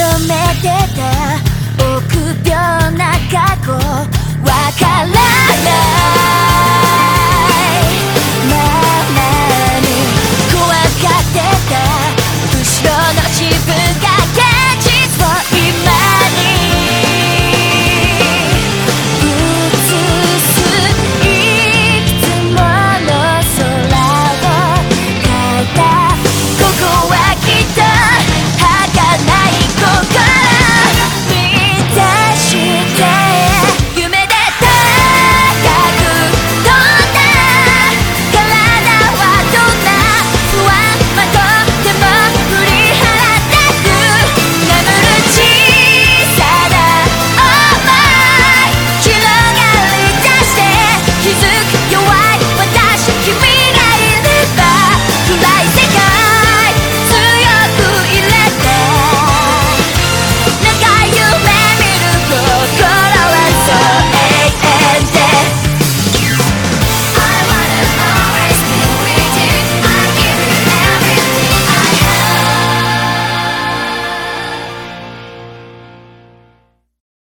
止めてた